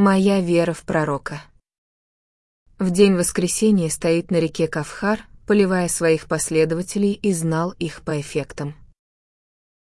Моя вера в пророка. В день воскресения стоит на реке Кавхар, поливая своих последователей и знал их по эффектам.